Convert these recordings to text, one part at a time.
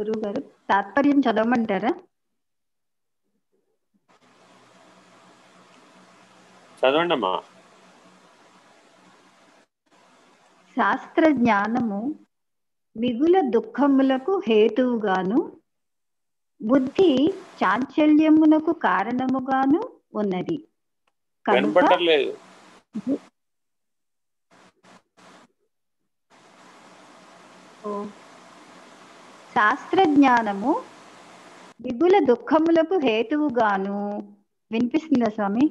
గురువు గారు. తాత్పర్యం చదవమంటారా? చదవండి అమ్మా శాస్త్ర జ్ఞానము మిగుల దుఃఖములకు హేతువుగాను బుద్ధి చాంచల్యమునకు కారణముగాను ఉన్నది. ఓ, శాస్త్ర జ్ఞానము మిగుల దుఃఖములకు హేతువుగాను. వినిపిస్తుందా స్వామి?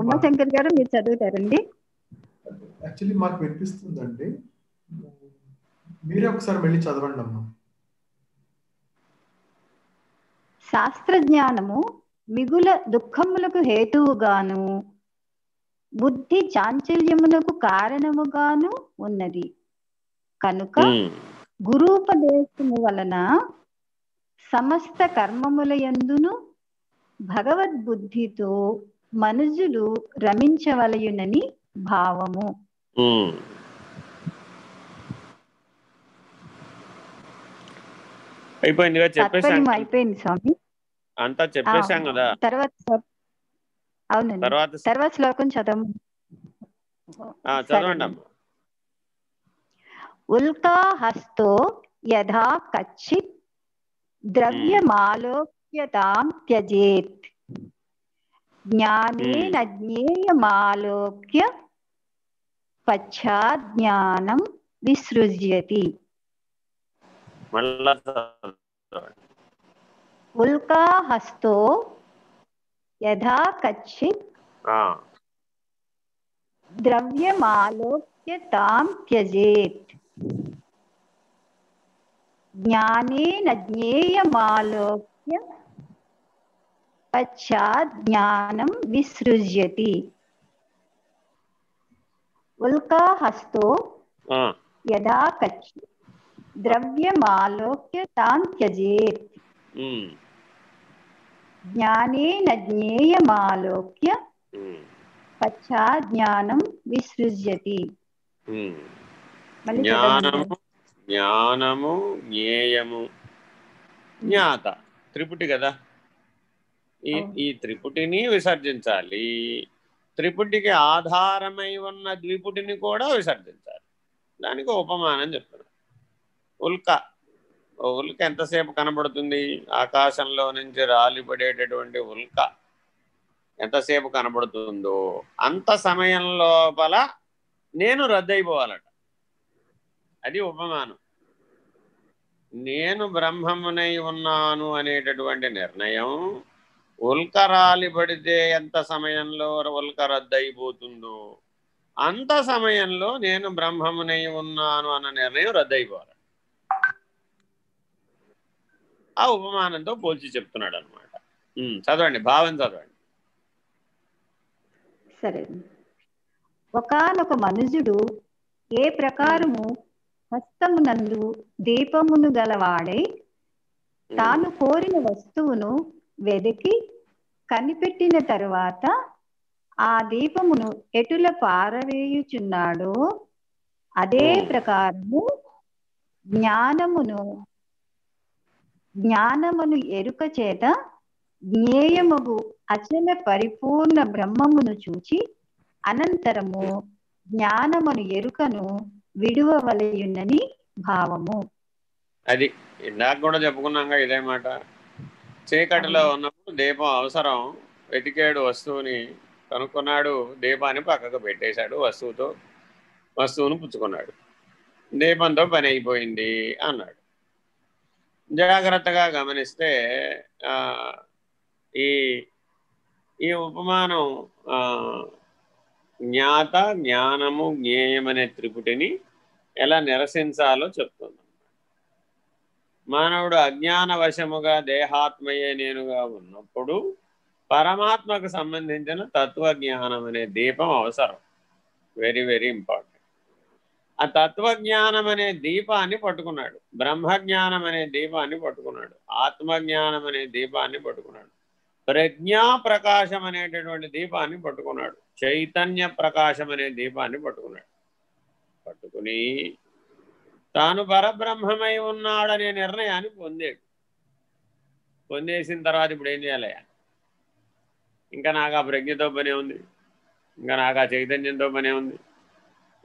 ఉమాశంకర్ గారు మీరు చదువుతారండి. యాక్చువల్లీ మాకు వినిపిస్తుందండి. మీరే ఒకసారి వెళ్ళి చదవండి అమ్మా శాస్త్ర జ్ఞానము మిగుల దుఃఖములకు హేతువుగాను బుద్ధి చాంచల్యమునకు కారణముగాను ఉన్నది. కనుక గురూపదేశము వలన సమస్త కర్మముల యందును భగవద్బుద్ధితో మనుజులు రమించవలయునని భావము. తాత్పర్యం అయిపోయింది స్వామి. అంతా చెప్పేశాం కదా. తర్వాత అవునండి. తర్వాత తర్వాత శ్లోకం చదవం చదవండి అమ్మా. ఉల్కాహస్తో యథా కచ్చిత్ ద్రవ్యమాలోక్యతాం త్యజేత్. జ్ఞానేన జ్ఞేయమాలోక్య పశ్చాజ్ఞానం విసృజ్యతి. మళ్ళా చదవండి. ఉల్కాహస్తో యథా కచ్చిత్ ఆ, ద్రవ్యమాలోక్య తాం త్యజేత్ జ్ఞానేన జ్ఞేయమాలోక్య పశ్చాత్ జ్ఞానం విసృజ్యతి ఉల్కాహస్తో ఆ, యదా కచ్చి జ్ఞానేన జ్ఞేయమాలోక్య ఉమ్, పశ్చాత్ జ్ఞానం విసృజ్యతి జ్ఞానము. జ్ఞానము జ్ఞేయము. జ్ఞాత త్రిపుటి కదా. ఈ. ఈ త్రిపుటిని విసర్జించాలి. త్రిపుటికి ఆధారమై ఉన్న ద్విపుటిని కూడా విసర్జించాలి. దానికి ఉపమానం చెప్తున్నారు ఉల్క. ఉల్క ఎంతసేపు కనబడుతుంది? ఆకాశంలో నుంచి రాలిపడేటటువంటి ఉల్క ఎంతసేపు కనబడుతుందో అంత సమయం లోపల నేను రద్దయిపోవాలట. అది ఉపమానం. నేను బ్రహ్మమునై ఉన్నాను అనేటటువంటి నిర్ణయం. ఉల్క రాలిపడితే ఎంత సమయంలో ఉల్క రద్దయిపోతుందో అంత సమయంలో నేను బ్రహ్మమునై ఉన్నాను అన్న నిర్ణయం రద్దయిపోవాలి. ఆ ఉపమానంతో పోల్చి చెప్తున్నాడు అనమాట చదవండి భావం చదవండి. సరే. ఒకానొక మనుజుడు ఏ ప్రకారము హస్తమునందు దీపమును గలవాడై తాను కోరిన వస్తువును వెదికి కనిపెట్టిన తరువాత ఆ దీపమును ఎటుల పారవేయుచున్నాడో అదే. ప్రకారము జ్ఞానమును జ్ఞానమును ఎరుక చేత జ్ఞేయముగు అచల పరిపూర్ణ బ్రహ్మమును చూచి అనంతరము జ్ఞానమును ఎరుకను విడువవలయున్నని భావము. అది ఇందాక కూడా చెప్పుకున్నాక ఇదే మాట. చీకటిలో ఉన్నప్పుడు దీపం అవసరం వెతికాడు వస్తువుని కనుక్కున్నాడు దీపాన్ని పక్కకు పెట్టేశాడు వస్తువుతో వస్తువును పుచ్చుకున్నాడు. దీపంతో పని అయిపోయింది అన్నాడు. జాగ్రత్తగా గమనిస్తే ఆ, ఈ ఈ ఉపమానం ఆ, జ్ఞాత జ్ఞానము జ్ఞేయం అనే త్రిపుటిని ఎలా నిరసించాలో చెప్తుంది. మానవుడు అజ్ఞానవశముగా దేహాత్మయే నేనుగా ఉన్నప్పుడు పరమాత్మకు సంబంధించిన తత్వజ్ఞానం అనే దీపం అవసరం. వెరీ వెరీ ఇంపార్టెంట్ ఆ తత్వజ్ఞానం అనే దీపాన్ని పట్టుకున్నాడు. బ్రహ్మజ్ఞానం అనే దీపాన్ని పట్టుకున్నాడు. ఆత్మజ్ఞానం అనే దీపాన్ని పట్టుకున్నాడు. ప్రజ్ఞా ప్రకాశం అనేటటువంటి దీపాన్ని పట్టుకున్నాడు. చైతన్య ప్రకాశం అనే దీపాన్ని పట్టుకున్నాడు. పట్టుకుని తాను పరబ్రహ్మమై ఉన్నాడనే నిర్ణయాన్ని పొందాడు. పొందేసిన తర్వాత ఇప్పుడు ఏం చేయాలి? ఇంకా నాకు ఆ ప్రజ్ఞతో పనే ఉంది. ఇంకా నాకు ఆ చైతన్యంతో పనే ఉంది.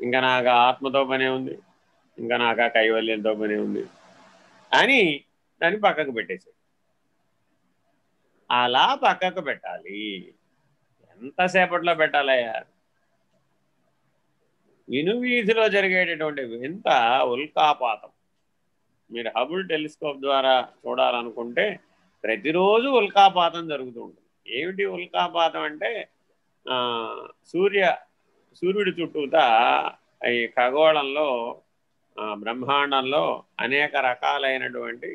ఇంకా నాకు ఆత్మతో పనే ఉంది. ఇంకా నాకు ఆ కైవల్యంతో పనే ఉంది. అని దాన్ని పక్కకు పెట్టేశాడు అలా పక్కకు పెట్టాలి. ఎంతసేపట్లో పెట్టాలయ్యా? వినువీధిలో జరిగేటటువంటి వింత ఉల్కాపాతం. మీరు హబుల్ టెలిస్కోప్ ద్వారా చూడాలనుకుంటే ప్రతిరోజు ఉల్కాపాతం జరుగుతూ ఉంటుంది. ఏమిటి ఉల్కాపాతం అంటే సూర్య సూర్యుడి చుట్టూతా ఈ ఖగోళంలో బ్రహ్మాండంలో అనేక రకాలైనటువంటి